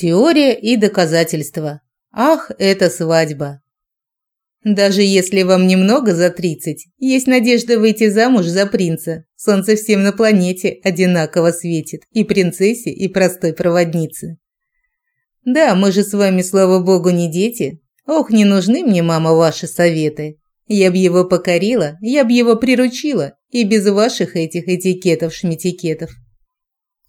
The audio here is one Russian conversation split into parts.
Теория и доказательства. Ах, это свадьба. Даже если вам немного за 30, есть надежда выйти замуж за принца. Солнце всем на планете одинаково светит, и принцессе, и простой проводнице. Да, мы же с вами, слава богу, не дети. Ох, не нужны мне, мама, ваши советы. Я б его покорила, я б его приручила, и без ваших этих этикетов-шметикетов.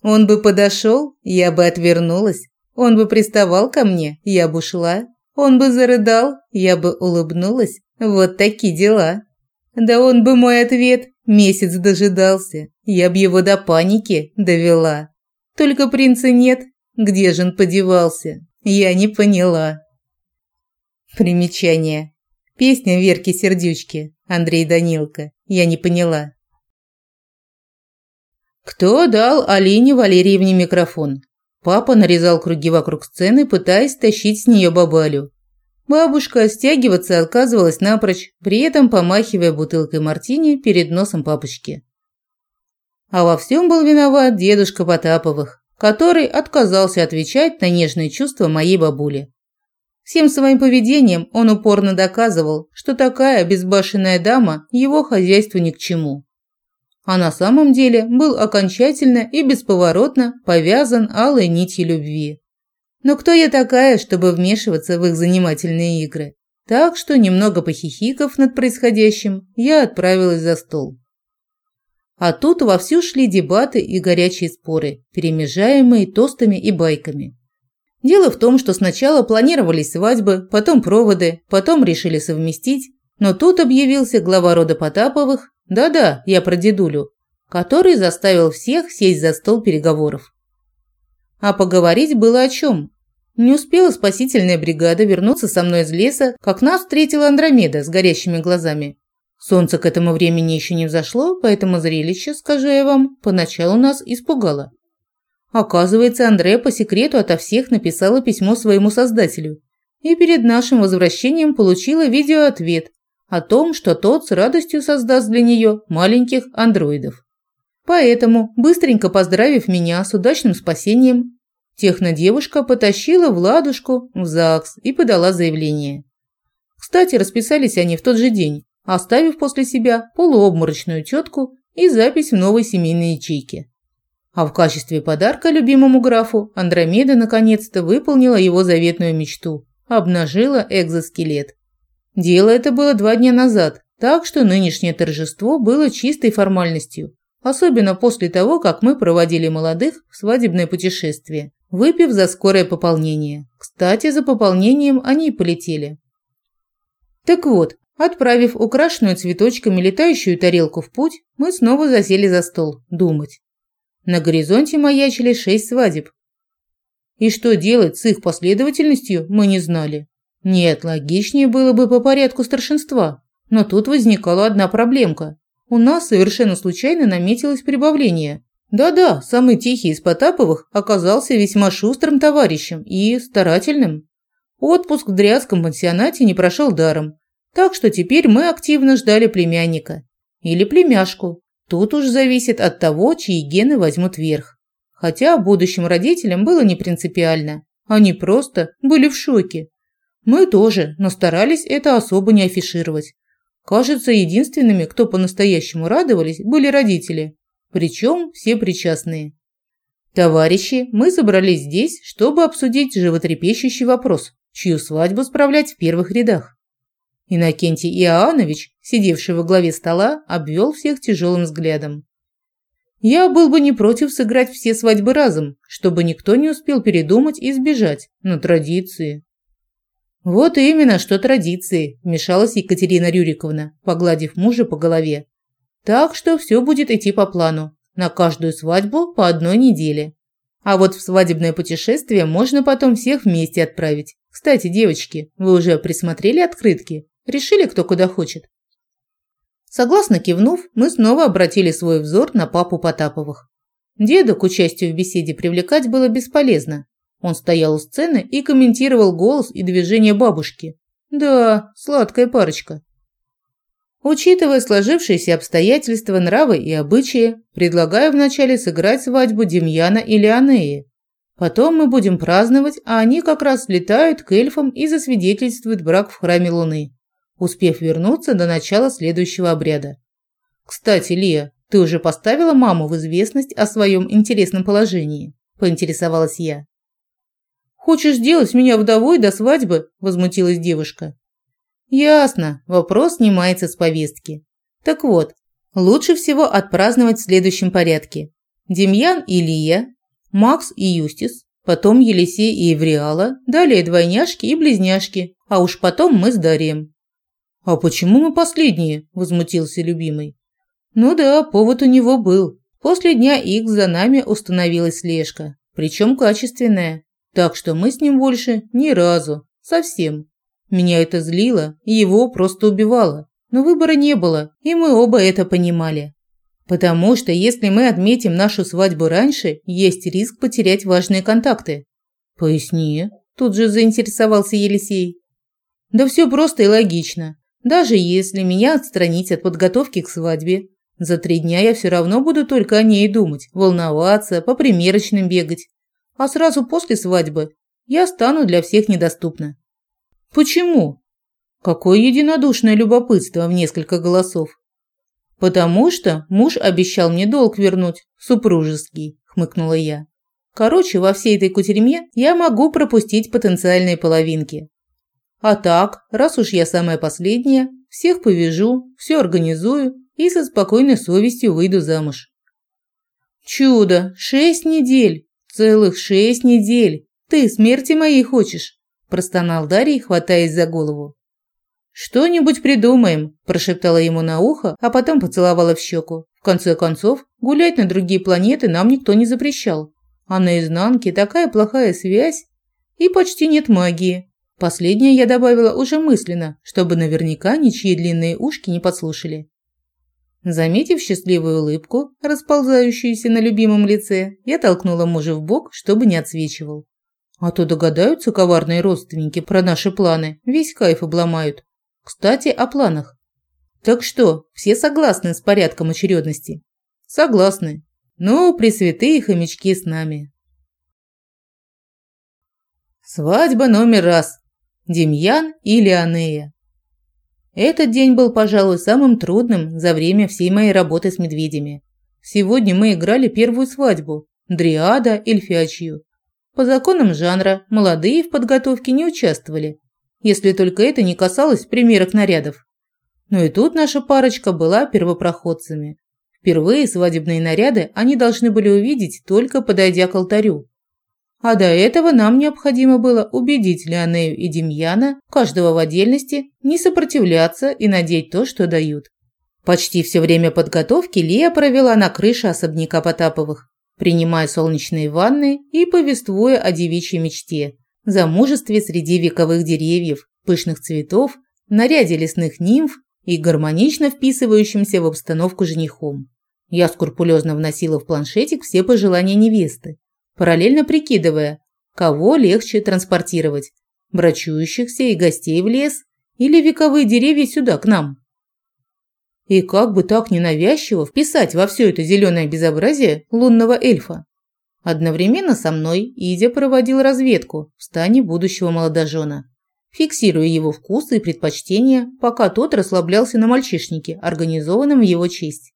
Он бы подошел, я бы отвернулась. Он бы приставал ко мне, я бы ушла. Он бы зарыдал, я бы улыбнулась. Вот такие дела. Да он бы мой ответ месяц дожидался. Я б его до паники довела. Только принца нет. Где же он подевался? Я не поняла. Примечание. Песня Верки Сердючки. Андрей Данилко. Я не поняла. Кто дал Алине Валерьевне микрофон? Папа нарезал круги вокруг сцены, пытаясь тащить с нее бабалю. Бабушка стягиваться отказывалась напрочь, при этом помахивая бутылкой мартини перед носом папочки. А во всем был виноват дедушка Потаповых, который отказался отвечать на нежные чувства моей бабули. Всем своим поведением он упорно доказывал, что такая безбашенная дама его хозяйству ни к чему а на самом деле был окончательно и бесповоротно повязан алой нитью любви. Но кто я такая, чтобы вмешиваться в их занимательные игры? Так что, немного похихиков над происходящим, я отправилась за стол. А тут вовсю шли дебаты и горячие споры, перемежаемые тостами и байками. Дело в том, что сначала планировались свадьбы, потом проводы, потом решили совместить, но тут объявился глава рода Потаповых да-да, я про дедулю, который заставил всех сесть за стол переговоров. А поговорить было о чем. Не успела спасительная бригада вернуться со мной из леса, как нас встретила Андромеда с горящими глазами. Солнце к этому времени еще не взошло, поэтому зрелище, скажу я вам, поначалу нас испугало. Оказывается, Андрея по секрету ото всех написала письмо своему создателю и перед нашим возвращением получила видеоответ, о том, что тот с радостью создаст для нее маленьких андроидов. Поэтому, быстренько поздравив меня с удачным спасением, технодевушка потащила Владушку в ЗАГС и подала заявление. Кстати, расписались они в тот же день, оставив после себя полуобморочную тетку и запись в новой семейной ячейке. А в качестве подарка любимому графу Андромеда наконец-то выполнила его заветную мечту – обнажила экзоскелет. Дело это было два дня назад, так что нынешнее торжество было чистой формальностью, особенно после того, как мы проводили молодых в свадебное путешествие, выпив за скорое пополнение. Кстати, за пополнением они и полетели. Так вот, отправив украшенную цветочками летающую тарелку в путь, мы снова засели за стол, думать. На горизонте маячили шесть свадеб. И что делать с их последовательностью, мы не знали. Нет, логичнее было бы по порядку старшинства. Но тут возникала одна проблемка. У нас совершенно случайно наметилось прибавление. Да-да, самый тихий из Потаповых оказался весьма шустрым товарищем и старательным. Отпуск в дрядском пансионате не прошел даром. Так что теперь мы активно ждали племянника. Или племяшку. Тут уж зависит от того, чьи гены возьмут верх. Хотя будущим родителям было не принципиально. Они просто были в шоке. Мы тоже, но старались это особо не афишировать. Кажется, единственными, кто по-настоящему радовались, были родители. Причем все причастные. Товарищи, мы собрались здесь, чтобы обсудить животрепещущий вопрос, чью свадьбу справлять в первых рядах. Иннокентий Иоаннович, сидевший во главе стола, обвел всех тяжелым взглядом. Я был бы не против сыграть все свадьбы разом, чтобы никто не успел передумать и сбежать, но традиции. «Вот именно, что традиции», – вмешалась Екатерина Рюриковна, погладив мужа по голове. «Так что все будет идти по плану. На каждую свадьбу по одной неделе. А вот в свадебное путешествие можно потом всех вместе отправить. Кстати, девочки, вы уже присмотрели открытки? Решили, кто куда хочет?» Согласно кивнув, мы снова обратили свой взор на папу Потаповых. Деда к участию в беседе привлекать было бесполезно, он стоял у сцены и комментировал голос и движения бабушки. Да, сладкая парочка. Учитывая сложившиеся обстоятельства, нравы и обычаи, предлагаю вначале сыграть свадьбу Демьяна и Леонеи. Потом мы будем праздновать, а они как раз летают к эльфам и засвидетельствуют брак в храме Луны, успев вернуться до начала следующего обряда. Кстати, Лия, ты уже поставила маму в известность о своем интересном положении? Поинтересовалась я. Хочешь сделать меня вдовой до свадьбы? Возмутилась девушка. Ясно, вопрос снимается с повестки. Так вот, лучше всего отпраздновать в следующем порядке. Демьян и Лия, Макс и Юстис, потом Елисей и Евриала, далее двойняшки и близняшки, а уж потом мы с Дарием. «А почему мы последние?» – возмутился любимый. «Ну да, повод у него был. После дня Х за нами установилась слежка, причем качественная, так что мы с ним больше ни разу, совсем. Меня это злило, его просто убивало. Но выбора не было, и мы оба это понимали. Потому что если мы отметим нашу свадьбу раньше, есть риск потерять важные контакты. Поясни, тут же заинтересовался Елисей. Да все просто и логично. Даже если меня отстранить от подготовки к свадьбе, за три дня я все равно буду только о ней думать, волноваться, по примерочным бегать. А сразу после свадьбы я стану для всех недоступна. Почему? Какое единодушное любопытство в несколько голосов. «Потому что муж обещал мне долг вернуть, супружеский», – хмыкнула я. «Короче, во всей этой кутерьме я могу пропустить потенциальные половинки. А так, раз уж я самая последняя, всех повяжу, все организую и со спокойной совестью выйду замуж». «Чудо! Шесть недель! Целых шесть недель! Ты смерти моей хочешь?» – простонал Дарий, хватаясь за голову. «Что-нибудь придумаем», – прошептала ему на ухо, а потом поцеловала в щеку. В конце концов, гулять на другие планеты нам никто не запрещал. А на изнанке такая плохая связь и почти нет магии. Последнее я добавила уже мысленно, чтобы наверняка ничьи длинные ушки не подслушали. Заметив счастливую улыбку, расползающуюся на любимом лице, я толкнула мужа в бок, чтобы не отсвечивал. А то догадаются коварные родственники про наши планы, весь кайф обломают. Кстати, о планах. Так что, все согласны с порядком очередности? Согласны. Ну, пресвятые хомячки с нами. Свадьба номер раз. Демьян и Леонея. Этот день был, пожалуй, самым трудным за время всей моей работы с медведями. Сегодня мы играли первую свадьбу – дриада эльфячью. По законам жанра молодые в подготовке не участвовали, если только это не касалось примерок нарядов. Но и тут наша парочка была первопроходцами. Впервые свадебные наряды они должны были увидеть, только подойдя к алтарю. А до этого нам необходимо было убедить Леонею и Демьяна, каждого в отдельности, не сопротивляться и надеть то, что дают. Почти все время подготовки Лия провела на крыше особняка Потаповых, принимая солнечные ванны и повествуя о девичьей мечте замужестве среди вековых деревьев, пышных цветов, наряде лесных нимф и гармонично вписывающимся в обстановку женихом. Я скрупулезно вносила в планшетик все пожелания невесты, параллельно прикидывая, кого легче транспортировать – брачующихся и гостей в лес или вековые деревья сюда, к нам. И как бы так ненавязчиво вписать во все это зеленое безобразие лунного эльфа. Одновременно со мной Идя проводил разведку в стане будущего молодожена, фиксируя его вкусы и предпочтения, пока тот расслаблялся на мальчишнике, организованном в его честь.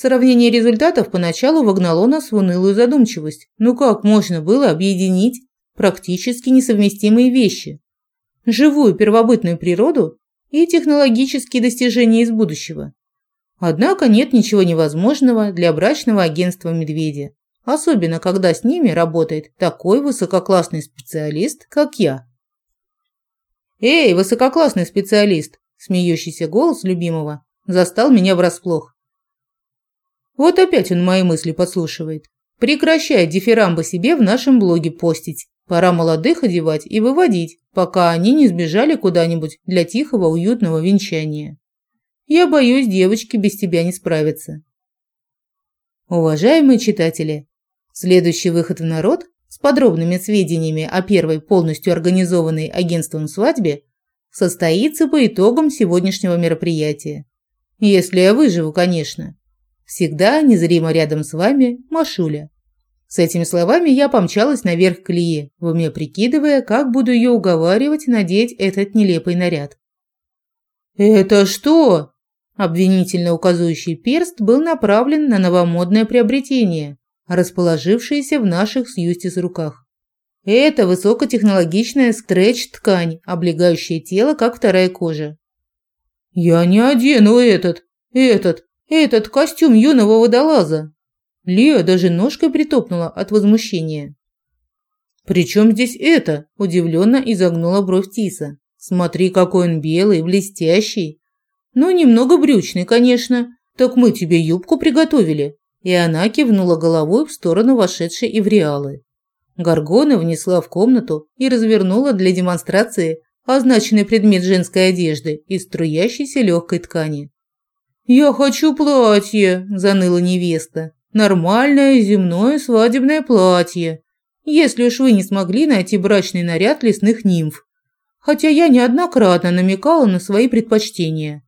Сравнение результатов поначалу вогнало нас в унылую задумчивость. Ну как можно было объединить практически несовместимые вещи? Живую первобытную природу и технологические достижения из будущего. Однако нет ничего невозможного для брачного агентства «Медведя» особенно когда с ними работает такой высококлассный специалист, как я. «Эй, высококлассный специалист!» – смеющийся голос любимого застал меня врасплох. Вот опять он мои мысли подслушивает. Прекращай дифирамбы себе в нашем блоге постить. Пора молодых одевать и выводить, пока они не сбежали куда-нибудь для тихого уютного венчания. Я боюсь, девочки без тебя не справятся. Уважаемые читатели, Следующий выход в народ с подробными сведениями о первой полностью организованной агентством свадьбе состоится по итогам сегодняшнего мероприятия. Если я выживу, конечно. Всегда незримо рядом с вами Машуля. С этими словами я помчалась наверх к Лие, в уме прикидывая, как буду ее уговаривать надеть этот нелепый наряд. «Это что?» Обвинительно указывающий перст был направлен на новомодное приобретение, расположившееся в наших с Юстис руках. Это высокотехнологичная стретч-ткань, облегающая тело, как вторая кожа. «Я не одену этот, этот, этот костюм юного водолаза!» Лия даже ножкой притопнула от возмущения. «При чем здесь это?» – удивленно изогнула бровь Тиса. «Смотри, какой он белый, блестящий. Ну, немного брючный, конечно. Так мы тебе юбку приготовили». И она кивнула головой в сторону вошедшей Ивриалы. Гаргона внесла в комнату и развернула для демонстрации означенный предмет женской одежды из струящейся легкой ткани. «Я хочу платье», – заныла невеста. «Нормальное земное свадебное платье, если уж вы не смогли найти брачный наряд лесных нимф. Хотя я неоднократно намекала на свои предпочтения».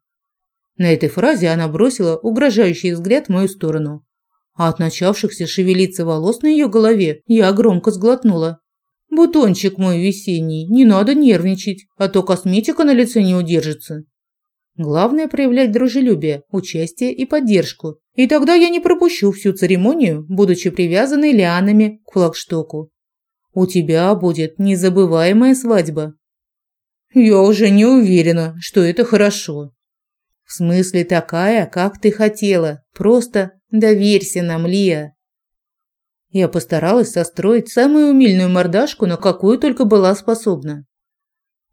На этой фразе она бросила угрожающий взгляд в мою сторону. А от начавшихся шевелиться волос на ее голове я громко сглотнула. «Бутончик мой весенний, не надо нервничать, а то косметика на лице не удержится». Главное проявлять дружелюбие, участие и поддержку. И тогда я не пропущу всю церемонию, будучи привязанной лианами к флагштоку. У тебя будет незабываемая свадьба. Я уже не уверена, что это хорошо. В смысле такая, как ты хотела. Просто доверься нам, Лия. Я постаралась состроить самую умильную мордашку, на какую только была способна.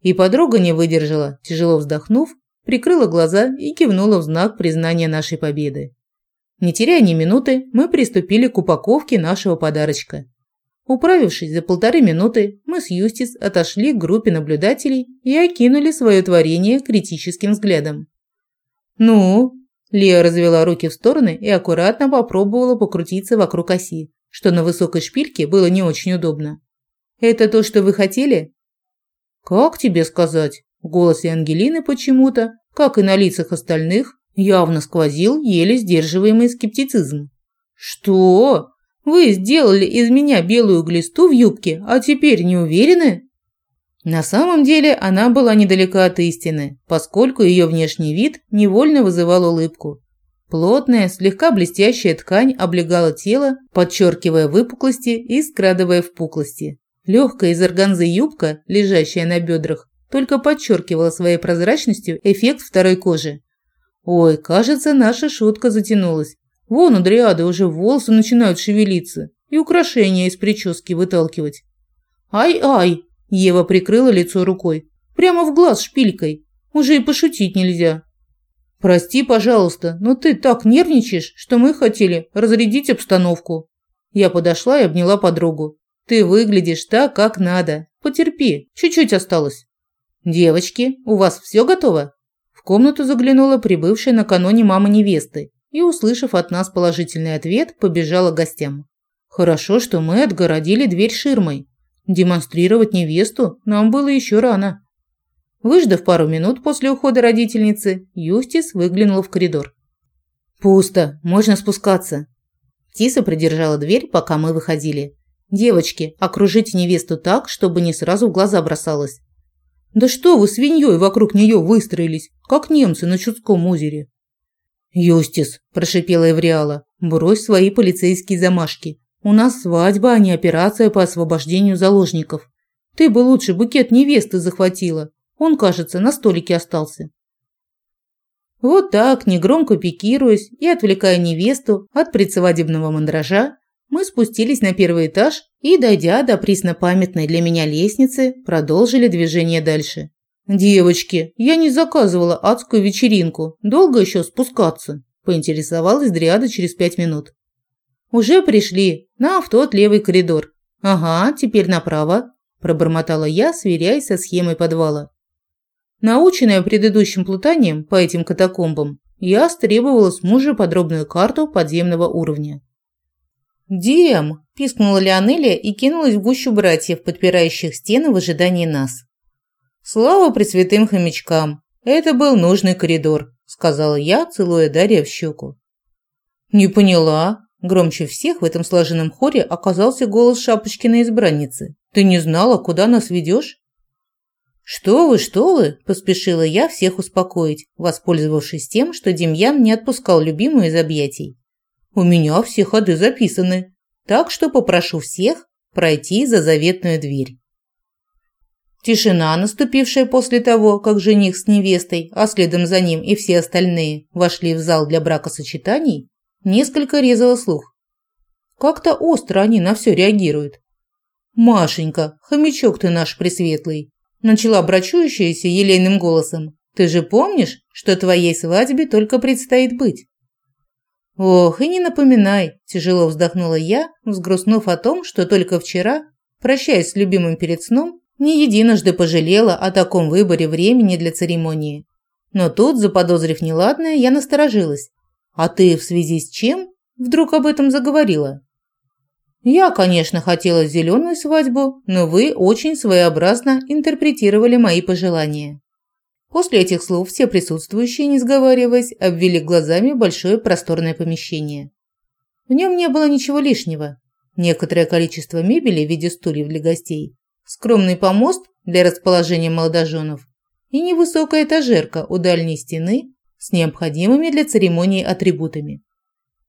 И подруга не выдержала, тяжело вздохнув, прикрыла глаза и кивнула в знак признания нашей победы. Не теряя ни минуты, мы приступили к упаковке нашего подарочка. Управившись за полторы минуты, мы с Юстис отошли к группе наблюдателей и окинули свое творение критическим взглядом. «Ну?» Лия развела руки в стороны и аккуратно попробовала покрутиться вокруг оси, что на высокой шпильке было не очень удобно. «Это то, что вы хотели?» «Как тебе сказать?» В голосе Ангелины почему-то, как и на лицах остальных, явно сквозил еле сдерживаемый скептицизм. «Что? Вы сделали из меня белую глисту в юбке, а теперь не уверены?» На самом деле она была недалека от истины, поскольку ее внешний вид невольно вызывал улыбку. Плотная, слегка блестящая ткань облегала тело, подчеркивая выпуклости и скрадывая впуклости. Легкая из органзы юбка, лежащая на бедрах, только подчеркивала своей прозрачностью эффект второй кожи. Ой, кажется, наша шутка затянулась. Вон у дриады уже волосы начинают шевелиться и украшения из прически выталкивать. Ай-ай, Ева прикрыла лицо рукой. Прямо в глаз шпилькой. Уже и пошутить нельзя. Прости, пожалуйста, но ты так нервничаешь, что мы хотели разрядить обстановку. Я подошла и обняла подругу. Ты выглядишь так, как надо. Потерпи, чуть-чуть осталось. Девочки, у вас все готово? В комнату заглянула прибывшая накануне мама невесты и, услышав от нас положительный ответ, побежала к гостям. Хорошо, что мы отгородили дверь ширмой, Демонстрировать невесту нам было еще рано. Выждав пару минут после ухода родительницы, Юстис выглянул в коридор. «Пусто, можно спускаться». Тиса придержала дверь, пока мы выходили. «Девочки, окружите невесту так, чтобы не сразу в глаза бросалась». «Да что вы свиньей вокруг нее выстроились, как немцы на Чудском озере?» «Юстис», – прошипела Эвриала, – «брось свои полицейские замашки. У нас свадьба, а не операция по освобождению заложников. Ты бы лучше букет невесты захватила. Он, кажется, на столике остался. Вот так, негромко пикируясь и отвлекая невесту от предсвадебного мандража, мы спустились на первый этаж и, дойдя до преснопамятной для меня лестницы, продолжили движение дальше. «Девочки, я не заказывала адскую вечеринку. Долго еще спускаться?» – поинтересовалась Дриада через пять минут. «Уже пришли. На в тот левый коридор. Ага, теперь направо», – пробормотала я, сверяясь со схемой подвала. Наученная предыдущим плутанием по этим катакомбам, я стребовала с мужа подробную карту подземного уровня. «Дем!» – пискнула Леонелия и кинулась в гущу братьев, подпирающих стены в ожидании нас. «Слава пресвятым хомячкам! Это был нужный коридор», – сказала я, целуя Дарья в щеку. «Не поняла», Громче всех в этом сложенном хоре оказался голос Шапочкиной избранницы. «Ты не знала, куда нас ведешь?» «Что вы, что вы!» – поспешила я всех успокоить, воспользовавшись тем, что Демьян не отпускал любимую из объятий. «У меня все ходы записаны, так что попрошу всех пройти за заветную дверь». Тишина, наступившая после того, как жених с невестой, а следом за ним и все остальные, вошли в зал для бракосочетаний, несколько резала слух. Как-то остро они на все реагируют. «Машенька, хомячок ты наш пресветлый!» Начала брачующаяся елейным голосом. «Ты же помнишь, что твоей свадьбе только предстоит быть?» «Ох, и не напоминай!» – тяжело вздохнула я, взгрустнув о том, что только вчера, прощаясь с любимым перед сном, не единожды пожалела о таком выборе времени для церемонии. Но тут, заподозрив неладное, я насторожилась. «А ты в связи с чем?» вдруг об этом заговорила. Я, конечно, хотела зеленую свадьбу, но вы очень своеобразно интерпретировали мои пожелания. После этих слов все присутствующие, не сговариваясь, обвели глазами большое просторное помещение. В нем не было ничего лишнего. Некоторое количество мебели в виде стульев для гостей, скромный помост для расположения молодоженов и невысокая этажерка у дальней стены с необходимыми для церемонии атрибутами.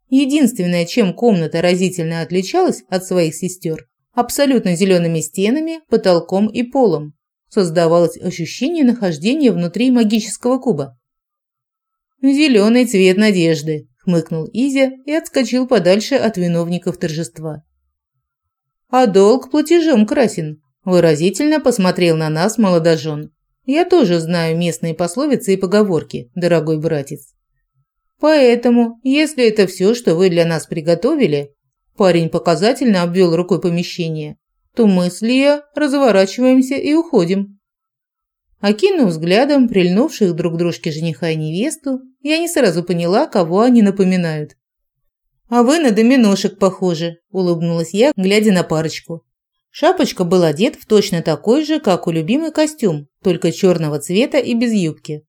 Единственное, чем комната разительно отличалась от своих сестер, абсолютно зелеными стенами, потолком и полом. Создавалось ощущение нахождения внутри магического куба. «Зеленый цвет надежды», – хмыкнул Изя и отскочил подальше от виновников торжества. «А долг платежом красен», – выразительно посмотрел на нас молодожен. «Я тоже знаю местные пословицы и поговорки, дорогой братец». Поэтому, если это все, что вы для нас приготовили, парень показательно обвел рукой помещение, то мы с Лия разворачиваемся и уходим. Окинув взглядом прильнувших друг дружке жениха и невесту, я не сразу поняла, кого они напоминают. «А вы на доминошек похожи», – улыбнулась я, глядя на парочку. Шапочка был одет в точно такой же, как у любимый костюм, только черного цвета и без юбки.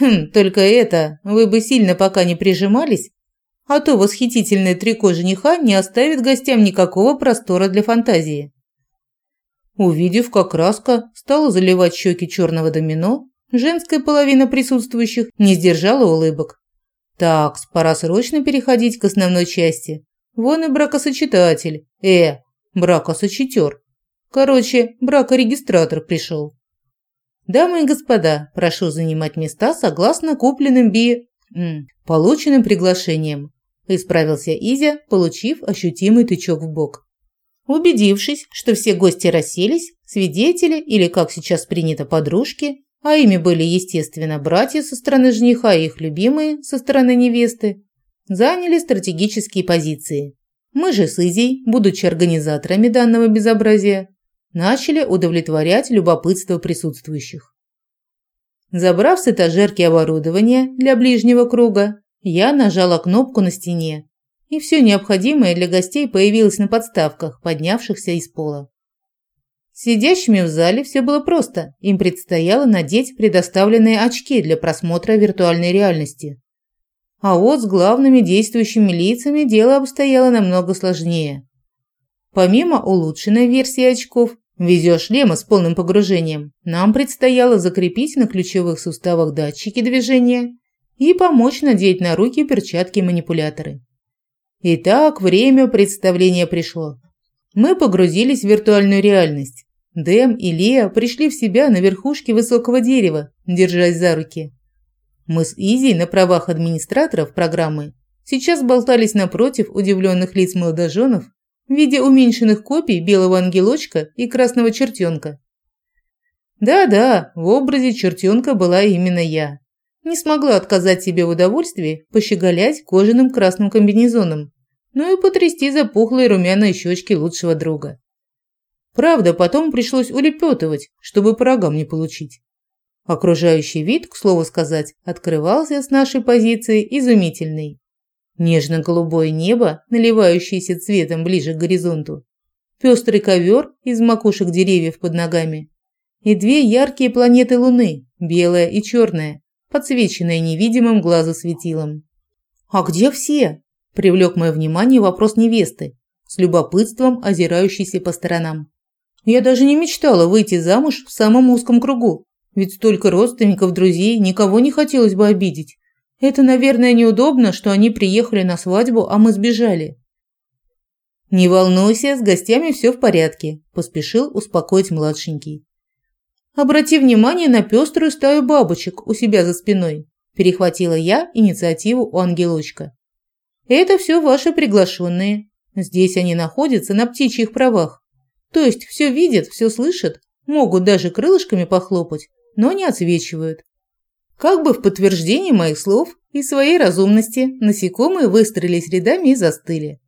Хм, только это, вы бы сильно пока не прижимались, а то восхитительное трико жениха не оставит гостям никакого простора для фантазии. Увидев, как краска стала заливать щеки черного домино, женская половина присутствующих не сдержала улыбок. Так, пора срочно переходить к основной части. Вон и бракосочетатель. Э, бракосочетер. Короче, бракорегистратор пришел. Дамы и господа, прошу занимать места согласно купленным би... полученным приглашениям. Исправился Изя, получив ощутимый тычок в бок. Убедившись, что все гости расселись, свидетели или, как сейчас принято, подружки, а ими были, естественно, братья со стороны жениха и их любимые со стороны невесты, заняли стратегические позиции. Мы же с Изей, будучи организаторами данного безобразия, начали удовлетворять любопытство присутствующих. Забрав с этажерки оборудование для ближнего круга, я нажала кнопку на стене, и все необходимое для гостей появилось на подставках, поднявшихся из пола. Сидящими в зале все было просто, им предстояло надеть предоставленные очки для просмотра виртуальной реальности. А вот с главными действующими лицами дело обстояло намного сложнее. Помимо улучшенной версии очков, видеошлема с полным погружением, нам предстояло закрепить на ключевых суставах датчики движения и помочь надеть на руки перчатки-манипуляторы. Итак, время представления пришло. Мы погрузились в виртуальную реальность. Дэм и Леа пришли в себя на верхушке высокого дерева, держась за руки. Мы с Изи на правах администраторов программы сейчас болтались напротив удивленных лиц молодоженов в виде уменьшенных копий белого ангелочка и красного чертенка. Да-да, в образе чертенка была именно я. Не смогла отказать себе в удовольствии пощеголять кожаным красным комбинезоном, ну и потрясти запухлые румяные щечки лучшего друга. Правда, потом пришлось улепетывать, чтобы по рогам не получить. Окружающий вид, к слову сказать, открывался с нашей позиции изумительный. Нежно-голубое небо, наливающееся цветом ближе к горизонту, пестрый ковер из макушек деревьев под ногами и две яркие планеты Луны, белая и черная, подсвеченная невидимым глазу светилом. «А где все?» Привлек мое внимание вопрос невесты, с любопытством озирающейся по сторонам. Я даже не мечтала выйти замуж в самом узком кругу, ведь столько родственников, друзей, никого не хотелось бы обидеть. Это, наверное, неудобно, что они приехали на свадьбу, а мы сбежали. Не волнуйся, с гостями все в порядке, поспешил успокоить младшенький. Обрати внимание на пеструю стаю бабочек у себя за спиной. Перехватила я инициативу у ангелочка. Это все ваши приглашенные. Здесь они находятся на птичьих правах. То есть все видят, все слышат, могут даже крылышками похлопать, но не отсвечивают. Как бы в подтверждение моих слов и своей разумности, насекомые выстроились рядами и застыли.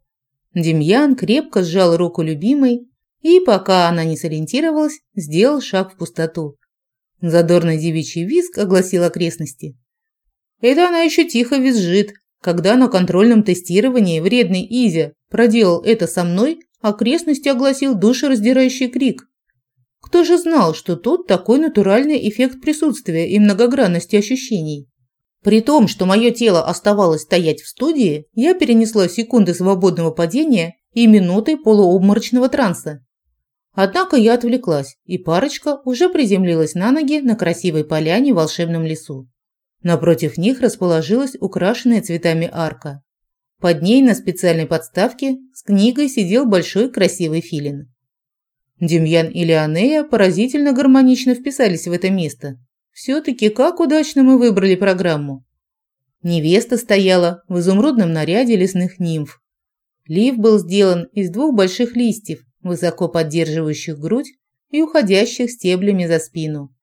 Демьян крепко сжал руку любимой и, пока она не сориентировалась, сделал шаг в пустоту. Задорный девичий визг огласил окрестности. Это она еще тихо визжит, когда на контрольном тестировании вредный Изя проделал это со мной, окрестности огласил душераздирающий крик. Кто же знал, что тут такой натуральный эффект присутствия и многогранности ощущений? При том, что мое тело оставалось стоять в студии, я перенесла секунды свободного падения и минуты полуобморочного транса. Однако я отвлеклась, и парочка уже приземлилась на ноги на красивой поляне в волшебном лесу. Напротив них расположилась украшенная цветами арка. Под ней на специальной подставке с книгой сидел большой красивый филин. Демьян и Леонея поразительно гармонично вписались в это место. Все-таки как удачно мы выбрали программу. Невеста стояла в изумрудном наряде лесных нимф. Лиф был сделан из двух больших листьев, высоко поддерживающих грудь и уходящих стеблями за спину,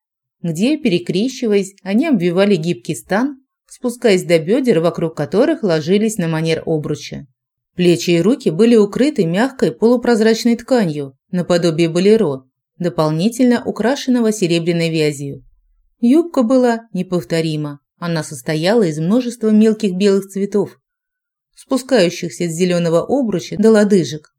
где, перекрещиваясь, они обвивали гибкий стан, спускаясь до бедер, вокруг которых ложились на манер обруча. Плечи и руки были укрыты мягкой полупрозрачной тканью, наподобие болеро, дополнительно украшенного серебряной вязью. Юбка была неповторима. Она состояла из множества мелких белых цветов, спускающихся с зеленого обруча до лодыжек.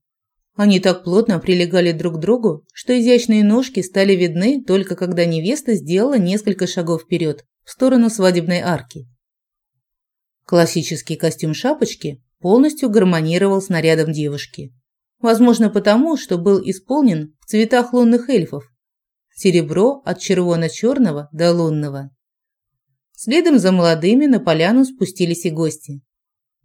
Они так плотно прилегали друг к другу, что изящные ножки стали видны только когда невеста сделала несколько шагов вперед, в сторону свадебной арки. Классический костюм шапочки полностью гармонировал с нарядом девушки. Возможно, потому, что был исполнен в цветах лунных эльфов. Серебро от червоно-черного до лунного. Следом за молодыми на поляну спустились и гости.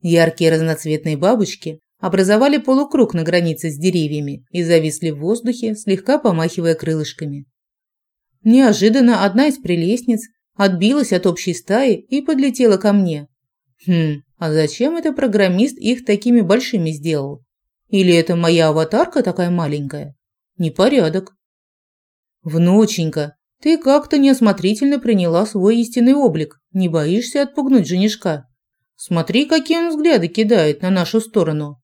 Яркие разноцветные бабочки образовали полукруг на границе с деревьями и зависли в воздухе, слегка помахивая крылышками. Неожиданно одна из прелестниц отбилась от общей стаи и подлетела ко мне. Хм, а зачем это программист их такими большими сделал? Или это моя аватарка такая маленькая? Непорядок. Внученька, ты как-то неосмотрительно приняла свой истинный облик. Не боишься отпугнуть женишка? Смотри, какие он взгляды кидает на нашу сторону.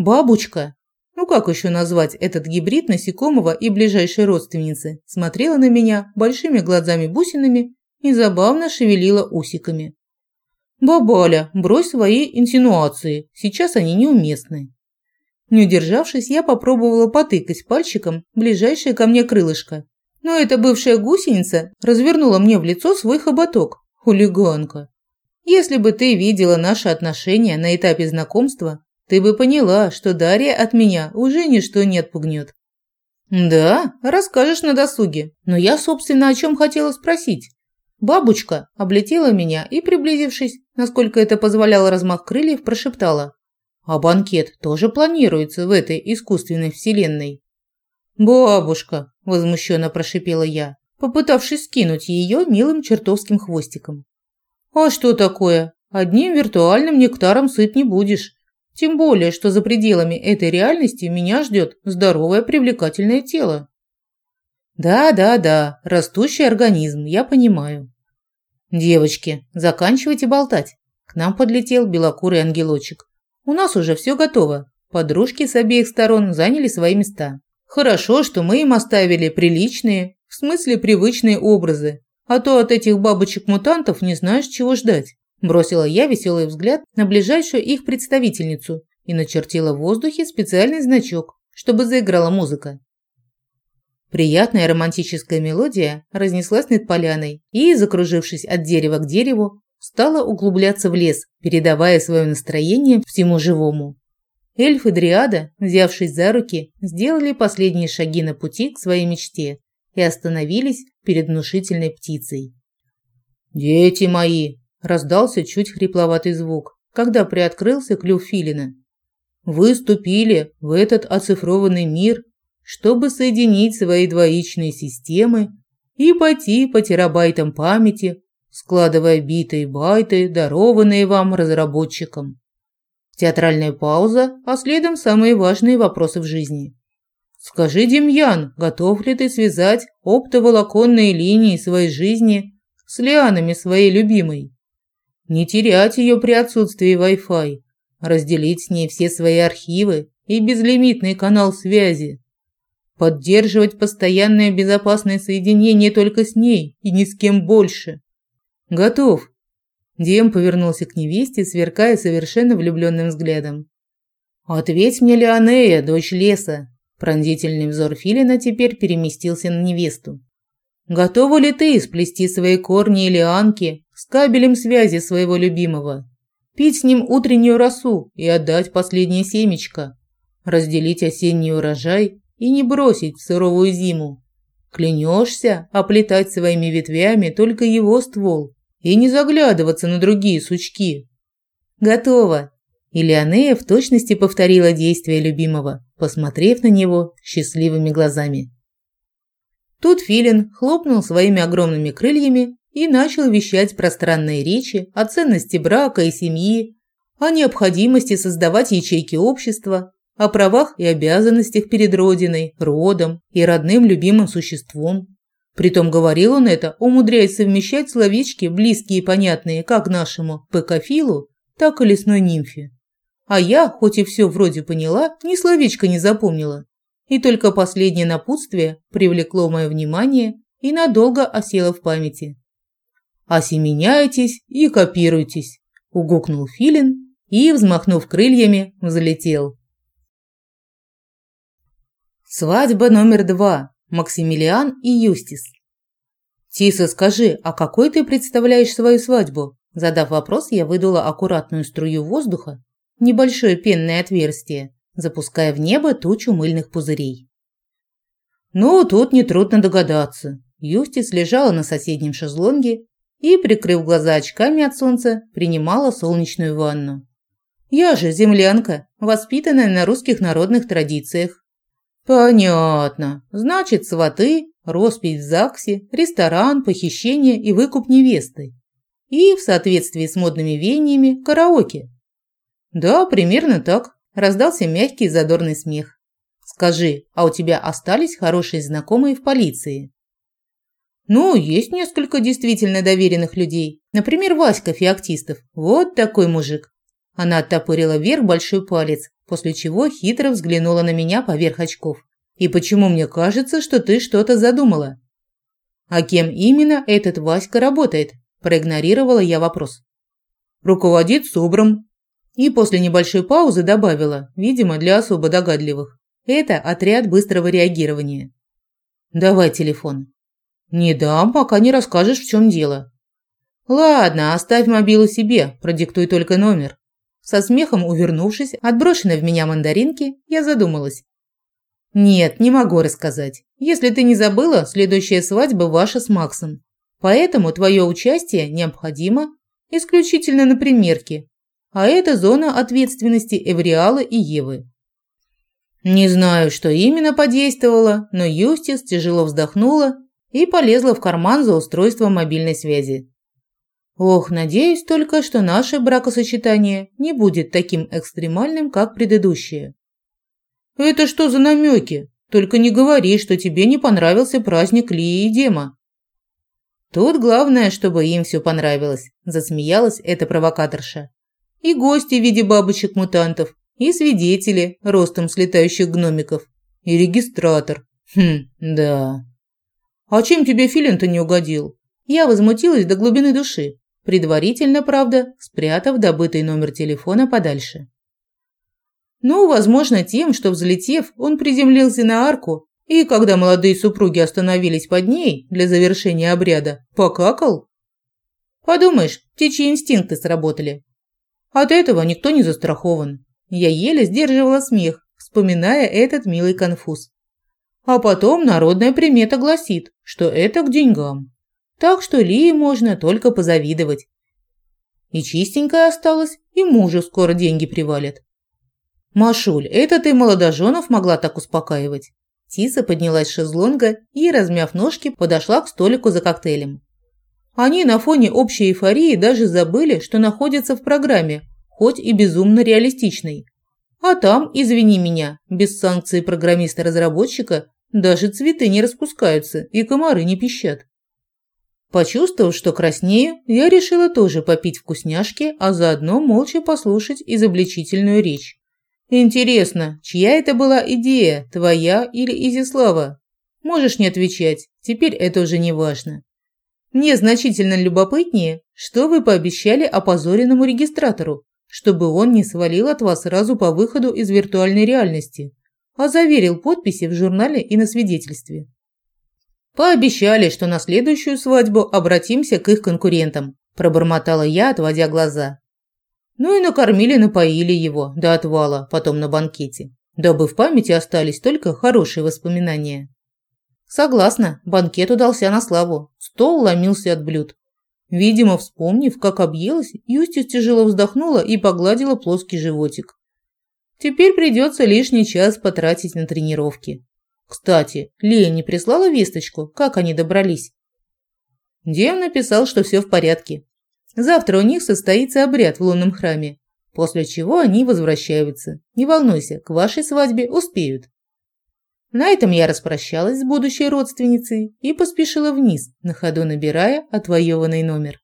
Бабушка, ну как еще назвать этот гибрид насекомого и ближайшей родственницы, смотрела на меня большими глазами-бусинами и забавно шевелила усиками. «Бабаля, брось свои инсинуации, сейчас они неуместны». Не удержавшись, я попробовала потыкать пальчиком ближайшее ко мне крылышко. Но эта бывшая гусеница развернула мне в лицо свой хоботок. Хулиганка. Если бы ты видела наши отношения на этапе знакомства, ты бы поняла, что Дарья от меня уже ничто не отпугнет. Да, расскажешь на досуге. Но я, собственно, о чем хотела спросить. Бабочка облетела меня и, приблизившись, насколько это позволял размах крыльев, прошептала. А банкет тоже планируется в этой искусственной вселенной. «Бабушка!» – возмущенно прошипела я, попытавшись скинуть ее милым чертовским хвостиком. «А что такое? Одним виртуальным нектаром сыт не будешь. Тем более, что за пределами этой реальности меня ждет здоровое привлекательное тело. Да, да, да, растущий организм, я понимаю. Девочки, заканчивайте болтать. К нам подлетел белокурый ангелочек. У нас уже все готово. Подружки с обеих сторон заняли свои места. Хорошо, что мы им оставили приличные, в смысле привычные образы, а то от этих бабочек-мутантов не знаешь, чего ждать. Бросила я веселый взгляд на ближайшую их представительницу и начертила в воздухе специальный значок, чтобы заиграла музыка. Приятная романтическая мелодия разнеслась над поляной и, закружившись от дерева к дереву, стала углубляться в лес, передавая свое настроение всему живому. Эльф и Дриада, взявшись за руки, сделали последние шаги на пути к своей мечте и остановились перед внушительной птицей. «Дети мои!» – раздался чуть хрипловатый звук, когда приоткрылся клюв филина. «Вы ступили в этот оцифрованный мир, чтобы соединить свои двоичные системы и пойти по терабайтам памяти, складывая биты и байты, дарованные вам разработчикам. Театральная пауза, а следом самые важные вопросы в жизни. Скажи, Демьян, готов ли ты связать оптоволоконные линии своей жизни с лианами своей любимой? Не терять ее при отсутствии Wi-Fi, разделить с ней все свои архивы и безлимитный канал связи. Поддерживать постоянное безопасное соединение только с ней и ни с кем больше. Готов. Дем повернулся к невесте, сверкая совершенно влюбленным взглядом. «Ответь мне, Леонея, дочь леса!» Пронзительный взор Филина теперь переместился на невесту. «Готова ли ты сплести свои корни и лианки с кабелем связи своего любимого? Пить с ним утреннюю росу и отдать последнее семечко? Разделить осенний урожай и не бросить в суровую зиму? Клянешься оплетать своими ветвями только его ствол и не заглядываться на другие сучки. Готово. Ильянея в точности повторила действия любимого, посмотрев на него счастливыми глазами. Тут Филин хлопнул своими огромными крыльями и начал вещать пространные речи о ценности брака и семьи, о необходимости создавать ячейки общества, о правах и обязанностях перед Родиной, родом и родным любимым существом, Притом говорил он это, умудряясь совмещать словечки, близкие и понятные как нашему пекофилу, так и лесной нимфе. А я, хоть и все вроде поняла, ни словечко не запомнила. И только последнее напутствие привлекло мое внимание и надолго осело в памяти. «Осеменяйтесь и копируйтесь», – угукнул Филин и, взмахнув крыльями, взлетел. Свадьба номер два. Максимилиан и Юстис. «Тиса, скажи, а какой ты представляешь свою свадьбу?» Задав вопрос, я выдула аккуратную струю воздуха, небольшое пенное отверстие, запуская в небо тучу мыльных пузырей. Ну, тут нетрудно догадаться. Юстис лежала на соседнем шезлонге и, прикрыв глаза очками от солнца, принимала солнечную ванну. Я же землянка, воспитанная на русских народных традициях. Понятно. Значит, сваты, роспись в ЗАГСе, ресторан, похищение и выкуп невесты. И, в соответствии с модными веяниями, караоке. Да, примерно так. Раздался мягкий задорный смех. Скажи, а у тебя остались хорошие знакомые в полиции? Ну, есть несколько действительно доверенных людей. Например, Васька Феоктистов. Вот такой мужик. Она оттопырила вверх большой палец, после чего хитро взглянула на меня поверх очков. «И почему мне кажется, что ты что-то задумала?» «А кем именно этот Васька работает?» – проигнорировала я вопрос. «Руководит СУБРом». И после небольшой паузы добавила, видимо, для особо догадливых. «Это отряд быстрого реагирования». «Давай телефон». «Не дам, пока не расскажешь, в чем дело». «Ладно, оставь мобилу себе, продиктуй только номер». Со смехом увернувшись от брошенной в меня мандаринки, я задумалась. «Нет, не могу рассказать. Если ты не забыла, следующая свадьба ваша с Максом. Поэтому твое участие необходимо исключительно на примерке. А это зона ответственности Эвриала и Евы». Не знаю, что именно подействовало, но Юстис тяжело вздохнула и полезла в карман за устройством мобильной связи. Ох, надеюсь только, что наше бракосочетание не будет таким экстремальным, как предыдущее. Это что за намеки? Только не говори, что тебе не понравился праздник Лии и Дема. Тут главное, чтобы им все понравилось, засмеялась эта провокаторша. И гости в виде бабочек-мутантов, и свидетели ростом слетающих гномиков, и регистратор. Хм, да. А чем тебе Филин-то не угодил? Я возмутилась до глубины души предварительно, правда, спрятав добытый номер телефона подальше. Ну, возможно, тем, что взлетев, он приземлился на арку и, когда молодые супруги остановились под ней для завершения обряда, покакал. Подумаешь, птичьи инстинкты сработали. От этого никто не застрахован. Я еле сдерживала смех, вспоминая этот милый конфуз. А потом народная примета гласит, что это к деньгам. Так что Лии можно только позавидовать. И чистенькая осталась, и мужу скоро деньги привалят. «Машуль, это ты молодоженов могла так успокаивать?» Тиса поднялась с шезлонга и, размяв ножки, подошла к столику за коктейлем. Они на фоне общей эйфории даже забыли, что находятся в программе, хоть и безумно реалистичной. А там, извини меня, без санкции программиста-разработчика даже цветы не распускаются и комары не пищат. Почувствовав, что краснею, я решила тоже попить вкусняшки, а заодно молча послушать изобличительную речь. Интересно, чья это была идея, твоя или Изислава? Можешь не отвечать, теперь это уже не важно. Мне значительно любопытнее, что вы пообещали опозоренному регистратору, чтобы он не свалил от вас сразу по выходу из виртуальной реальности, а заверил подписи в журнале и на свидетельстве. Пообещали, что на следующую свадьбу обратимся к их конкурентам, пробормотала я, отводя глаза. Ну и накормили-напоили его до отвала, потом на банкете, дабы в памяти остались только хорошие воспоминания. Согласна, банкет удался на славу. Стол ломился от блюд. Видимо, вспомнив, как объелась, Юстис тяжело вздохнула и погладила плоский животик. Теперь придется лишний час потратить на тренировки. Кстати, Лея не прислала весточку, как они добрались? Дем написал, что все в порядке. Завтра у них состоится обряд в лунном храме, после чего они возвращаются. Не волнуйся, к вашей свадьбе успеют. На этом я распрощалась с будущей родственницей и поспешила вниз, на ходу набирая отвоеванный номер.